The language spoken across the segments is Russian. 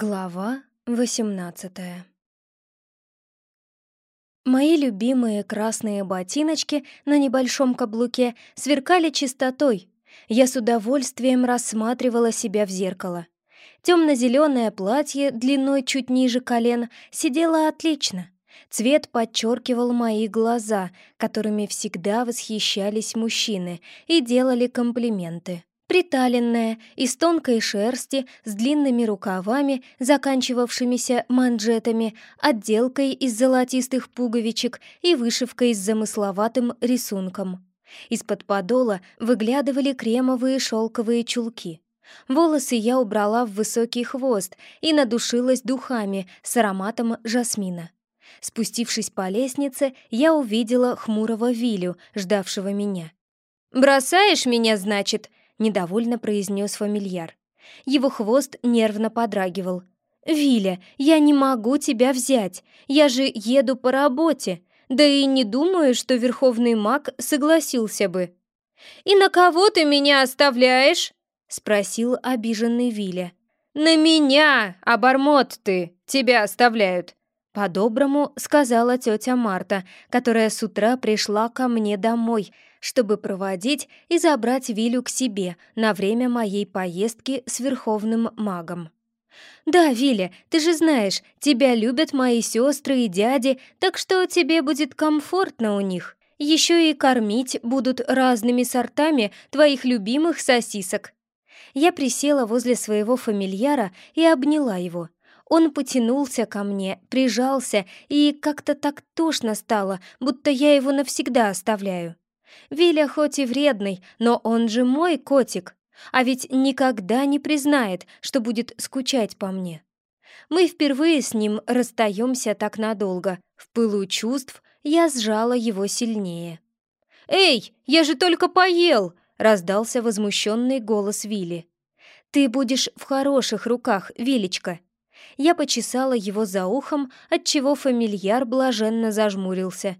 Глава 18 Мои любимые красные ботиночки на небольшом каблуке сверкали чистотой. Я с удовольствием рассматривала себя в зеркало. Темно-зеленое платье длиной чуть ниже колен сидело отлично. Цвет подчеркивал мои глаза, которыми всегда восхищались мужчины и делали комплименты приталенная, из тонкой шерсти, с длинными рукавами, заканчивавшимися манжетами, отделкой из золотистых пуговичек и вышивкой с замысловатым рисунком. Из-под подола выглядывали кремовые шелковые чулки. Волосы я убрала в высокий хвост и надушилась духами с ароматом жасмина. Спустившись по лестнице, я увидела хмурого Вилю, ждавшего меня. «Бросаешь меня, значит?» — недовольно произнес фамильяр. Его хвост нервно подрагивал. «Виля, я не могу тебя взять. Я же еду по работе. Да и не думаю, что верховный маг согласился бы». «И на кого ты меня оставляешь?» — спросил обиженный Виля. «На меня, обормот ты, тебя оставляют!» По-доброму сказала тетя Марта, которая с утра пришла ко мне домой — чтобы проводить и забрать Вилю к себе на время моей поездки с Верховным магом. «Да, Виля, ты же знаешь, тебя любят мои сестры и дяди, так что тебе будет комфортно у них. Еще и кормить будут разными сортами твоих любимых сосисок». Я присела возле своего фамильяра и обняла его. Он потянулся ко мне, прижался, и как-то так тошно стало, будто я его навсегда оставляю. Виля хоть и вредный, но он же мой котик, а ведь никогда не признает, что будет скучать по мне. Мы впервые с ним расстаемся так надолго. В пылу чувств я сжала его сильнее. «Эй, я же только поел!» — раздался возмущенный голос Вилли. «Ты будешь в хороших руках, Вилечка!» Я почесала его за ухом, отчего фамильяр блаженно зажмурился.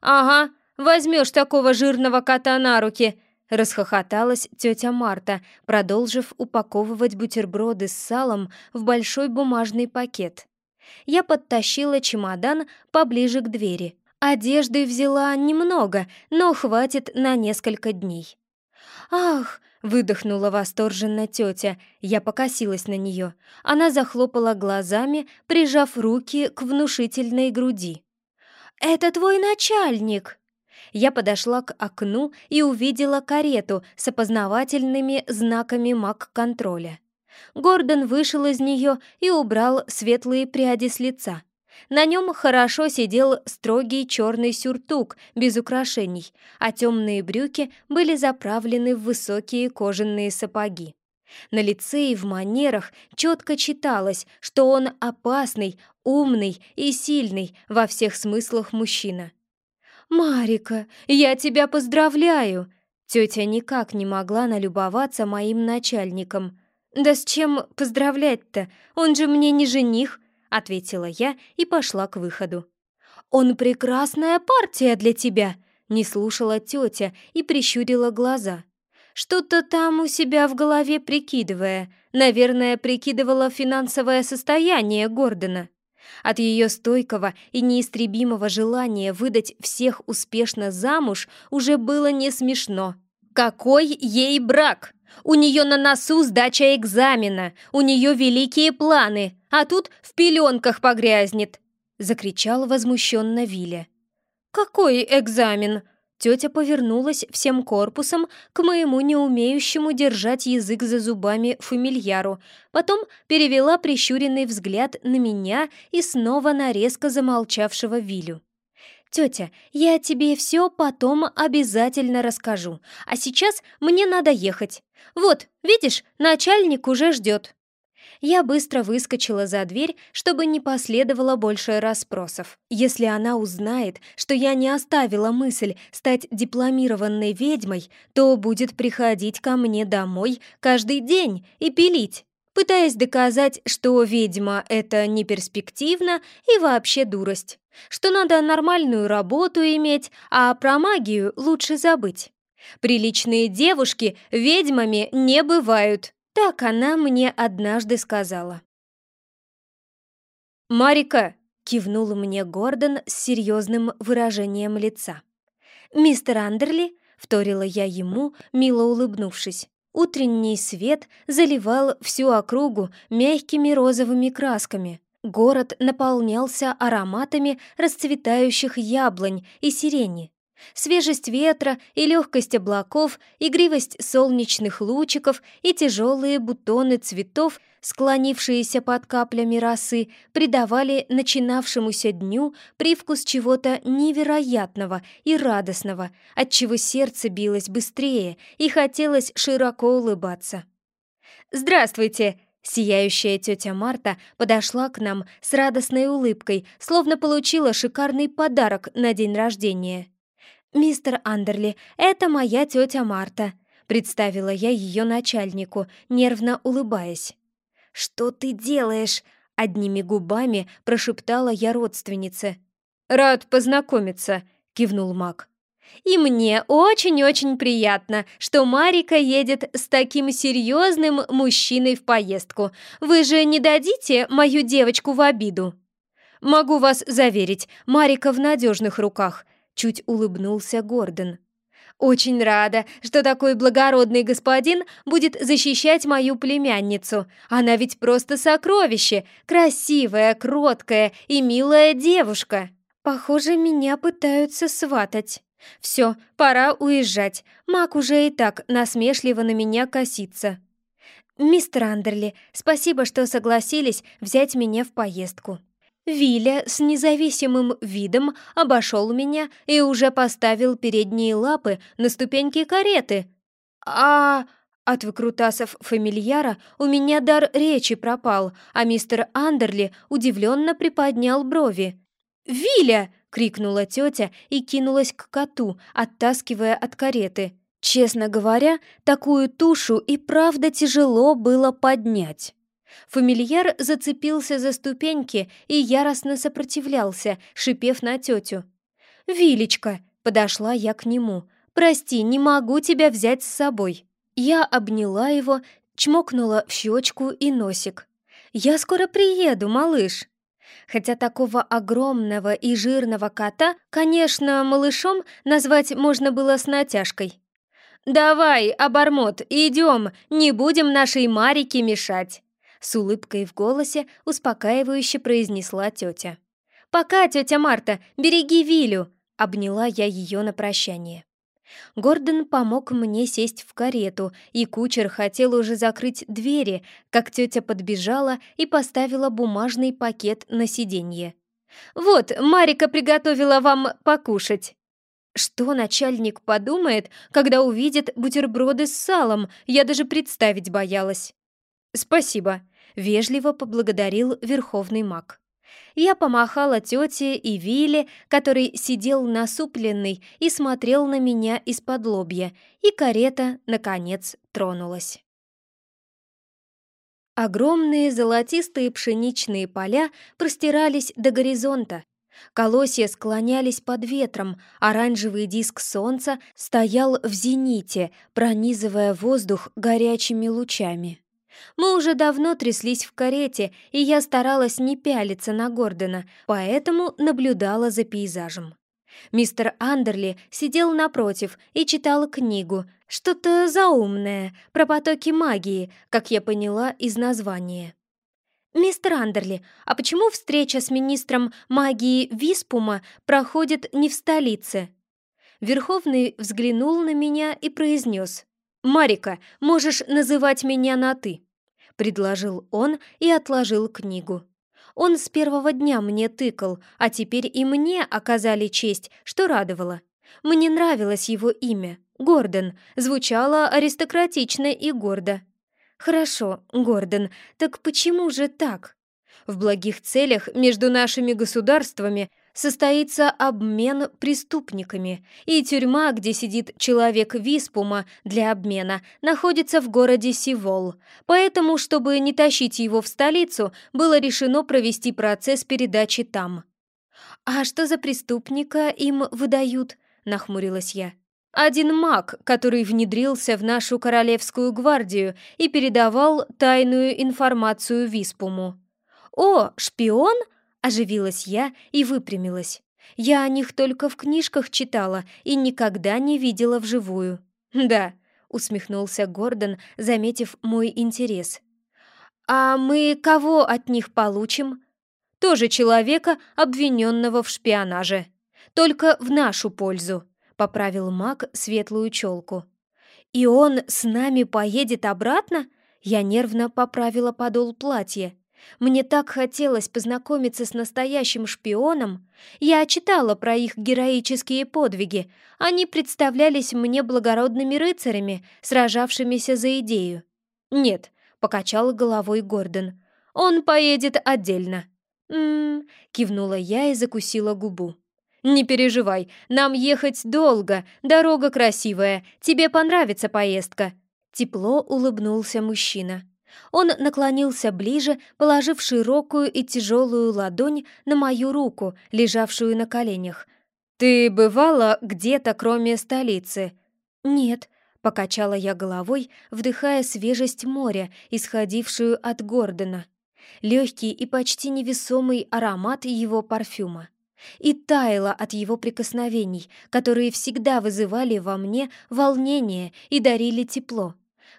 «Ага, Возьмешь такого жирного кота на руки!» Расхохоталась тетя Марта, продолжив упаковывать бутерброды с салом в большой бумажный пакет. Я подтащила чемодан поближе к двери. Одежды взяла немного, но хватит на несколько дней. «Ах!» — выдохнула восторженно тетя. Я покосилась на нее. Она захлопала глазами, прижав руки к внушительной груди. «Это твой начальник!» я подошла к окну и увидела карету с опознавательными знаками маг-контроля. Гордон вышел из нее и убрал светлые пряди с лица. На нем хорошо сидел строгий черный сюртук без украшений, а темные брюки были заправлены в высокие кожаные сапоги. На лице и в манерах четко читалось, что он опасный, умный и сильный во всех смыслах мужчина. «Марика, я тебя поздравляю!» Тетя никак не могла налюбоваться моим начальником. «Да с чем поздравлять-то? Он же мне не жених!» — ответила я и пошла к выходу. «Он прекрасная партия для тебя!» — не слушала тетя и прищурила глаза. Что-то там у себя в голове прикидывая. Наверное, прикидывала финансовое состояние Гордона. От ее стойкого и неистребимого желания выдать всех успешно замуж уже было не смешно. Какой ей брак? У нее на носу сдача экзамена, у нее великие планы, а тут в пеленках погрязнет!» — закричал возмущенно Виля. «Какой экзамен?» Тетя повернулась всем корпусом к моему неумеющему держать язык за зубами фамильяру, потом перевела прищуренный взгляд на меня и снова на резко замолчавшего Вилю. «Тетя, я тебе все потом обязательно расскажу, а сейчас мне надо ехать. Вот, видишь, начальник уже ждет» я быстро выскочила за дверь, чтобы не последовало больше расспросов. Если она узнает, что я не оставила мысль стать дипломированной ведьмой, то будет приходить ко мне домой каждый день и пилить, пытаясь доказать, что ведьма — это не перспективно и вообще дурость, что надо нормальную работу иметь, а про магию лучше забыть. Приличные девушки ведьмами не бывают. Так она мне однажды сказала. «Марика!» — кивнул мне Гордон с серьезным выражением лица. «Мистер Андерли?» — вторила я ему, мило улыбнувшись. Утренний свет заливал всю округу мягкими розовыми красками. Город наполнялся ароматами расцветающих яблонь и сирени. Свежесть ветра и легкость облаков, игривость солнечных лучиков и тяжелые бутоны цветов, склонившиеся под каплями росы, придавали начинавшемуся дню привкус чего-то невероятного и радостного, отчего сердце билось быстрее и хотелось широко улыбаться. «Здравствуйте!» Сияющая тетя Марта подошла к нам с радостной улыбкой, словно получила шикарный подарок на день рождения. «Мистер Андерли, это моя тетя Марта», — представила я ее начальнику, нервно улыбаясь. «Что ты делаешь?» — одними губами прошептала я родственнице. «Рад познакомиться», — кивнул маг. «И мне очень-очень приятно, что Марика едет с таким серьезным мужчиной в поездку. Вы же не дадите мою девочку в обиду?» «Могу вас заверить, Марика в надежных руках», Чуть улыбнулся Гордон. «Очень рада, что такой благородный господин будет защищать мою племянницу. Она ведь просто сокровище, красивая, кроткая и милая девушка. Похоже, меня пытаются сватать. Все, пора уезжать. Мак уже и так насмешливо на меня косится. Мистер Андерли, спасибо, что согласились взять меня в поездку. Виля с независимым видом обошел меня и уже поставил передние лапы на ступеньки кареты. А от выкрутасов фамильяра у меня дар речи пропал, а мистер Андерли удивленно приподнял брови. «Виля!» — крикнула тетя и кинулась к коту, оттаскивая от кареты. Честно говоря, такую тушу и правда тяжело было поднять. Фамильяр зацепился за ступеньки и яростно сопротивлялся, шипев на тетю. «Вилечка!» — подошла я к нему. «Прости, не могу тебя взять с собой». Я обняла его, чмокнула в щечку и носик. «Я скоро приеду, малыш!» Хотя такого огромного и жирного кота, конечно, малышом назвать можно было с натяжкой. «Давай, обормот, идем, не будем нашей Марике мешать!» С улыбкой в голосе успокаивающе произнесла тетя. «Пока, тетя Марта, береги Вилю!» — обняла я ее на прощание. Гордон помог мне сесть в карету, и кучер хотел уже закрыть двери, как тетя подбежала и поставила бумажный пакет на сиденье. «Вот, Марика приготовила вам покушать!» Что начальник подумает, когда увидит бутерброды с салом, я даже представить боялась. «Спасибо», — вежливо поблагодарил верховный маг. Я помахала тете и Вилле, который сидел насупленный и смотрел на меня из-под лобья, и карета, наконец, тронулась. Огромные золотистые пшеничные поля простирались до горизонта. Колосья склонялись под ветром, оранжевый диск солнца стоял в зените, пронизывая воздух горячими лучами. Мы уже давно тряслись в карете, и я старалась не пялиться на Гордона, поэтому наблюдала за пейзажем. Мистер Андерли сидел напротив и читал книгу, что-то заумное, про потоки магии, как я поняла из названия. «Мистер Андерли, а почему встреча с министром магии Виспума проходит не в столице?» Верховный взглянул на меня и произнес. «Марика, можешь называть меня на «ты» предложил он и отложил книгу. Он с первого дня мне тыкал, а теперь и мне оказали честь, что радовало. Мне нравилось его имя, Гордон, звучало аристократично и гордо. «Хорошо, Гордон, так почему же так?» В благих целях между нашими государствами состоится обмен преступниками, и тюрьма, где сидит человек Виспума для обмена, находится в городе Сивол. Поэтому, чтобы не тащить его в столицу, было решено провести процесс передачи там. «А что за преступника им выдают?» — нахмурилась я. «Один маг, который внедрился в нашу королевскую гвардию и передавал тайную информацию Виспуму». «О, шпион?» Оживилась я и выпрямилась. Я о них только в книжках читала и никогда не видела вживую. «Да», — усмехнулся Гордон, заметив мой интерес. «А мы кого от них получим?» «Тоже человека, обвиненного в шпионаже. Только в нашу пользу», — поправил маг светлую челку. «И он с нами поедет обратно?» Я нервно поправила подол платья. Мне так хотелось познакомиться с настоящим шпионом. Я читала про их героические подвиги. Они представлялись мне благородными рыцарями, сражавшимися за идею. «Нет», — покачал головой Гордон, — «он поедет отдельно». «М-м-м», кивнула я и закусила губу. «Не переживай, нам ехать долго, дорога красивая, тебе понравится поездка». Тепло улыбнулся мужчина. Он наклонился ближе, положив широкую и тяжелую ладонь на мою руку, лежавшую на коленях. «Ты бывала где-то, кроме столицы?» «Нет», — покачала я головой, вдыхая свежесть моря, исходившую от Гордона. Легкий и почти невесомый аромат его парфюма. И таяла от его прикосновений, которые всегда вызывали во мне волнение и дарили тепло.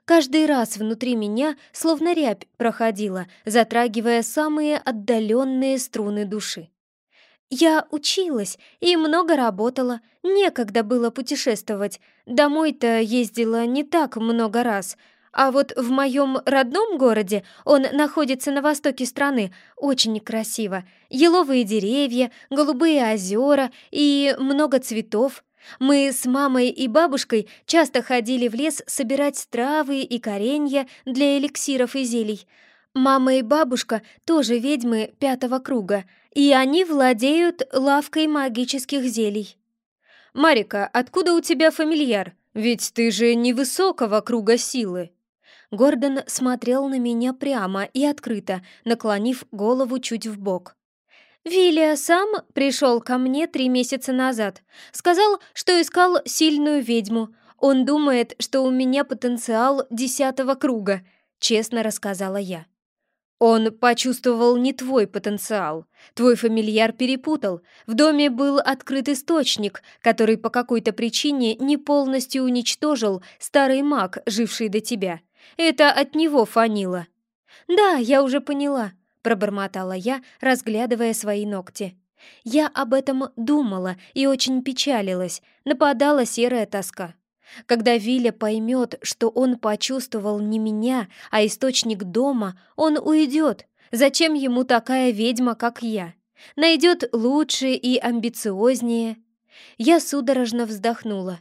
Каждый раз внутри меня словно рябь проходила, затрагивая самые отдаленные струны души. Я училась и много работала, некогда было путешествовать. Домой-то ездила не так много раз, а вот в моем родном городе, он находится на востоке страны, очень красиво. Еловые деревья, голубые озера и много цветов. Мы с мамой и бабушкой часто ходили в лес собирать травы и коренья для эликсиров и зелий. Мама и бабушка тоже ведьмы пятого круга, и они владеют лавкой магических зелий. «Марика, откуда у тебя фамильяр? Ведь ты же невысокого круга силы». Гордон смотрел на меня прямо и открыто, наклонив голову чуть в бок. Вилия сам пришел ко мне три месяца назад. Сказал, что искал сильную ведьму. Он думает, что у меня потенциал десятого круга, честно рассказала я. Он почувствовал не твой потенциал. Твой фамильяр перепутал. В доме был открыт источник, который по какой-то причине не полностью уничтожил старый маг, живший до тебя. Это от него фанило. Да, я уже поняла пробормотала я, разглядывая свои ногти. Я об этом думала и очень печалилась, нападала серая тоска. Когда Виля поймет, что он почувствовал не меня, а источник дома, он уйдет. Зачем ему такая ведьма, как я? Найдет лучше и амбициознее. Я судорожно вздохнула.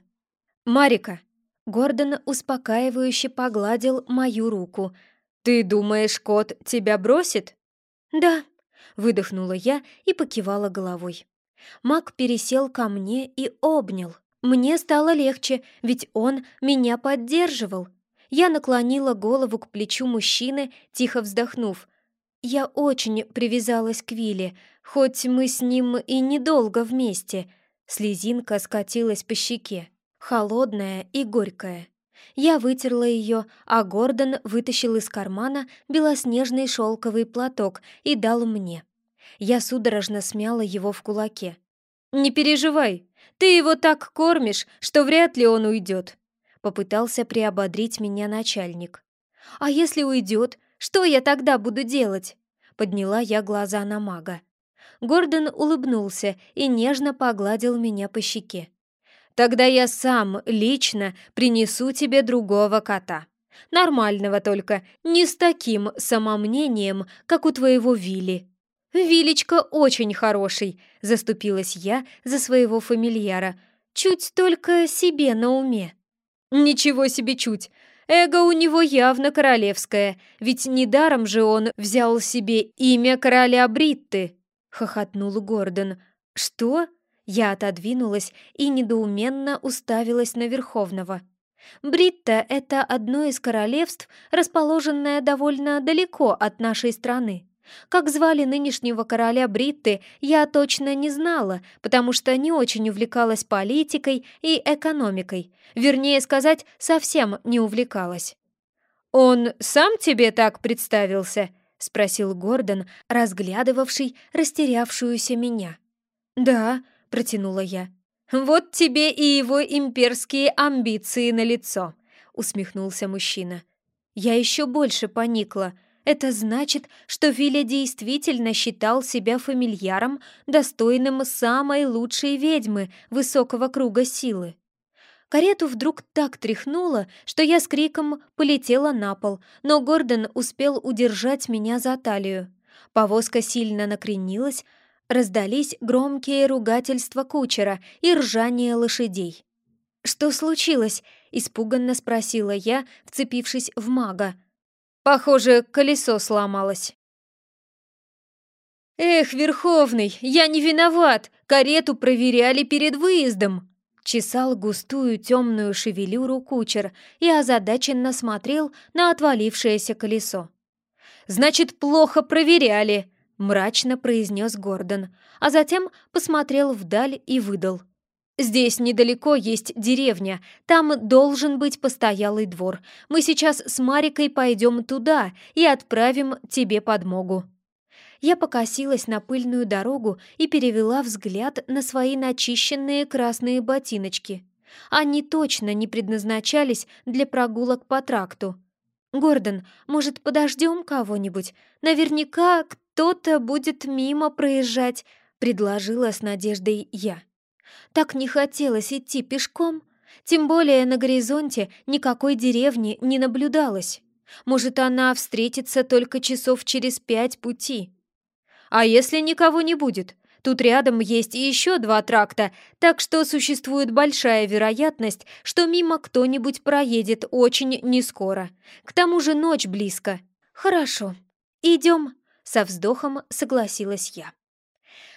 «Марика!» Гордон успокаивающе погладил мою руку. «Ты думаешь, кот тебя бросит?» «Да», — выдохнула я и покивала головой. Мак пересел ко мне и обнял. Мне стало легче, ведь он меня поддерживал. Я наклонила голову к плечу мужчины, тихо вздохнув. Я очень привязалась к Вилле, хоть мы с ним и недолго вместе. Слезинка скатилась по щеке, холодная и горькая. Я вытерла ее, а Гордон вытащил из кармана белоснежный шелковый платок и дал мне. Я судорожно смяла его в кулаке. «Не переживай, ты его так кормишь, что вряд ли он уйдет», — попытался приободрить меня начальник. «А если уйдет, что я тогда буду делать?» Подняла я глаза на мага. Гордон улыбнулся и нежно погладил меня по щеке. Тогда я сам лично принесу тебе другого кота. Нормального только, не с таким самомнением, как у твоего Вилли. Вилечка очень хороший, заступилась я за своего фамильяра. Чуть только себе на уме. Ничего себе чуть. Эго у него явно королевское, ведь недаром же он взял себе имя короля Бритты, хохотнул Гордон. Что? Я отодвинулась и недоуменно уставилась на Верховного. Бритта — это одно из королевств, расположенное довольно далеко от нашей страны. Как звали нынешнего короля Бритты, я точно не знала, потому что не очень увлекалась политикой и экономикой. Вернее сказать, совсем не увлекалась. «Он сам тебе так представился?» — спросил Гордон, разглядывавший растерявшуюся меня. «Да», — протянула я. «Вот тебе и его имперские амбиции на лицо, усмехнулся мужчина. Я еще больше поникла. Это значит, что Виля действительно считал себя фамильяром, достойным самой лучшей ведьмы высокого круга силы. Карету вдруг так тряхнуло, что я с криком полетела на пол, но Гордон успел удержать меня за талию. Повозка сильно накренилась, раздались громкие ругательства кучера и ржание лошадей. «Что случилось?» — испуганно спросила я, вцепившись в мага. «Похоже, колесо сломалось». «Эх, Верховный, я не виноват! Карету проверяли перед выездом!» Чесал густую темную шевелюру кучер и озадаченно смотрел на отвалившееся колесо. «Значит, плохо проверяли!» — мрачно произнес Гордон, а затем посмотрел вдаль и выдал. «Здесь недалеко есть деревня, там должен быть постоялый двор. Мы сейчас с Марикой пойдем туда и отправим тебе подмогу». Я покосилась на пыльную дорогу и перевела взгляд на свои начищенные красные ботиночки. Они точно не предназначались для прогулок по тракту. «Гордон, может, подождем кого-нибудь? Наверняка кто-то будет мимо проезжать», — предложила с надеждой я. Так не хотелось идти пешком, тем более на горизонте никакой деревни не наблюдалось. Может, она встретится только часов через пять пути. А если никого не будет? Тут рядом есть еще два тракта, так что существует большая вероятность, что мимо кто-нибудь проедет очень нескоро. К тому же ночь близко. Хорошо, идем, со вздохом согласилась я.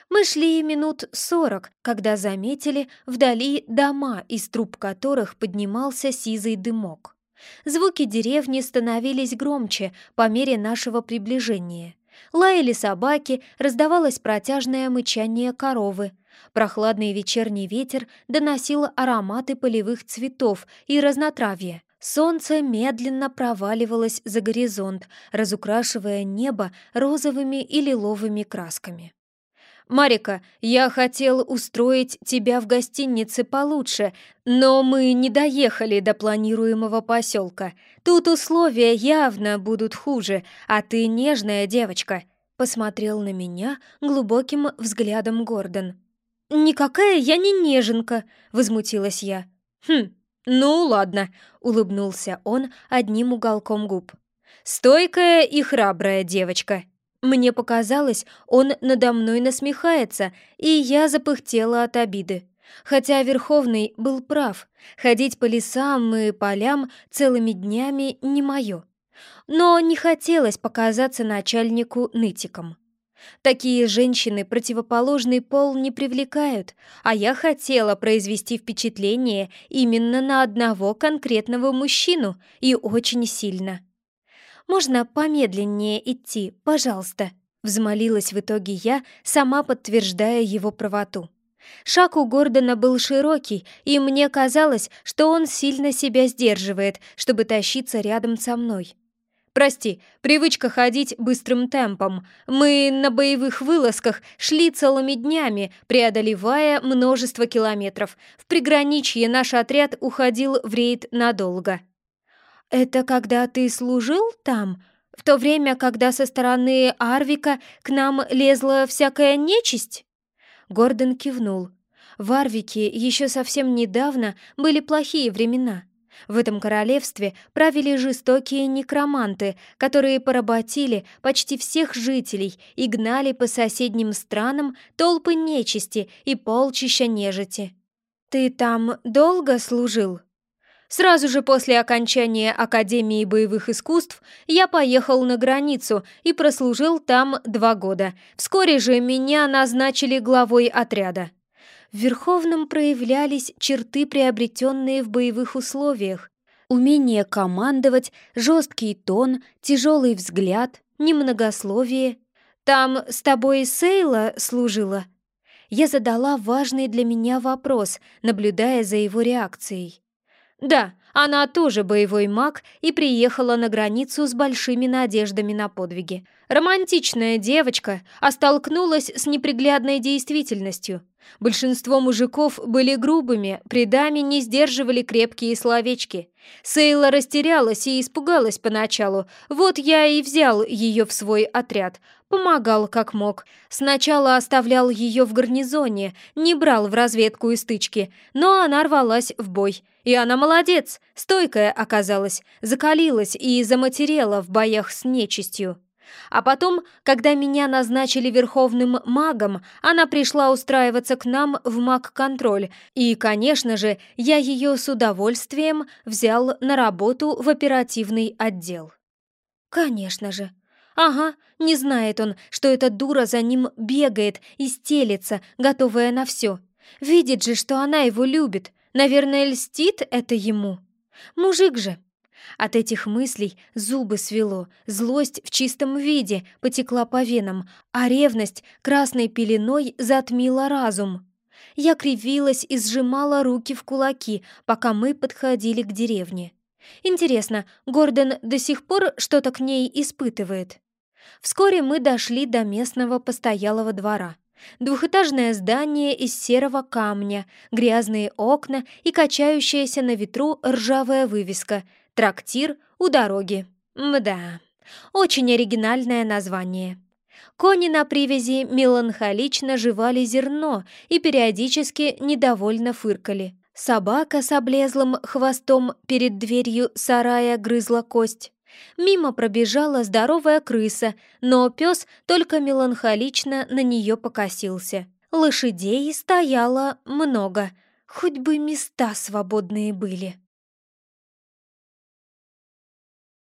Мы шли минут сорок, когда заметили вдали дома, из труб которых поднимался сизый дымок. Звуки деревни становились громче по мере нашего приближения. Лаяли собаки, раздавалось протяжное мычание коровы. Прохладный вечерний ветер доносил ароматы полевых цветов и разнотравья. Солнце медленно проваливалось за горизонт, разукрашивая небо розовыми и лиловыми красками. «Марика, я хотел устроить тебя в гостинице получше, но мы не доехали до планируемого поселка. Тут условия явно будут хуже, а ты нежная девочка», — посмотрел на меня глубоким взглядом Гордон. «Никакая я не неженка», — возмутилась я. «Хм, ну ладно», — улыбнулся он одним уголком губ. «Стойкая и храбрая девочка». Мне показалось, он надо мной насмехается, и я запыхтела от обиды. Хотя Верховный был прав, ходить по лесам и полям целыми днями не мое. Но не хотелось показаться начальнику нытиком. Такие женщины противоположный пол не привлекают, а я хотела произвести впечатление именно на одного конкретного мужчину и очень сильно. «Можно помедленнее идти, пожалуйста?» — взмолилась в итоге я, сама подтверждая его правоту. Шаг у Гордона был широкий, и мне казалось, что он сильно себя сдерживает, чтобы тащиться рядом со мной. «Прости, привычка ходить быстрым темпом. Мы на боевых вылазках шли целыми днями, преодолевая множество километров. В приграничье наш отряд уходил в рейд надолго». «Это когда ты служил там? В то время, когда со стороны Арвика к нам лезла всякая нечисть?» Гордон кивнул. В Арвике еще совсем недавно были плохие времена. В этом королевстве правили жестокие некроманты, которые поработили почти всех жителей и гнали по соседним странам толпы нечисти и полчища нежити. «Ты там долго служил?» Сразу же после окончания Академии боевых искусств я поехал на границу и прослужил там два года. Вскоре же меня назначили главой отряда. В Верховном проявлялись черты, приобретенные в боевых условиях. Умение командовать, жесткий тон, тяжелый взгляд, немногословие. «Там с тобой Сейла служила?» Я задала важный для меня вопрос, наблюдая за его реакцией. Да, она тоже боевой маг и приехала на границу с большими надеждами на подвиги. Романтичная девочка, а столкнулась с неприглядной действительностью. Большинство мужиков были грубыми, предами не сдерживали крепкие словечки. Сейла растерялась и испугалась поначалу. Вот я и взял ее в свой отряд. Помогал как мог. Сначала оставлял ее в гарнизоне, не брал в разведку и стычки, но она рвалась в бой. И она молодец, стойкая оказалась, закалилась и заматерела в боях с нечистью. А потом, когда меня назначили верховным магом, она пришла устраиваться к нам в маг-контроль, и, конечно же, я ее с удовольствием взял на работу в оперативный отдел. Конечно же. Ага, не знает он, что эта дура за ним бегает и стелится, готовая на все. Видит же, что она его любит. Наверное, льстит это ему. Мужик же, от этих мыслей зубы свело, злость в чистом виде потекла по венам, а ревность красной пеленой затмила разум. Я кривилась и сжимала руки в кулаки, пока мы подходили к деревне. Интересно, Гордон до сих пор что-то к ней испытывает? Вскоре мы дошли до местного постоялого двора. Двухэтажное здание из серого камня, грязные окна и качающаяся на ветру ржавая вывеска Трактир у дороги. Мда, очень оригинальное название. Кони на привязи меланхолично жевали зерно и периодически недовольно фыркали. Собака с облезлым хвостом перед дверью сарая грызла кость. Мимо пробежала здоровая крыса, но пес только меланхолично на нее покосился. Лошадей стояло много, хоть бы места свободные были.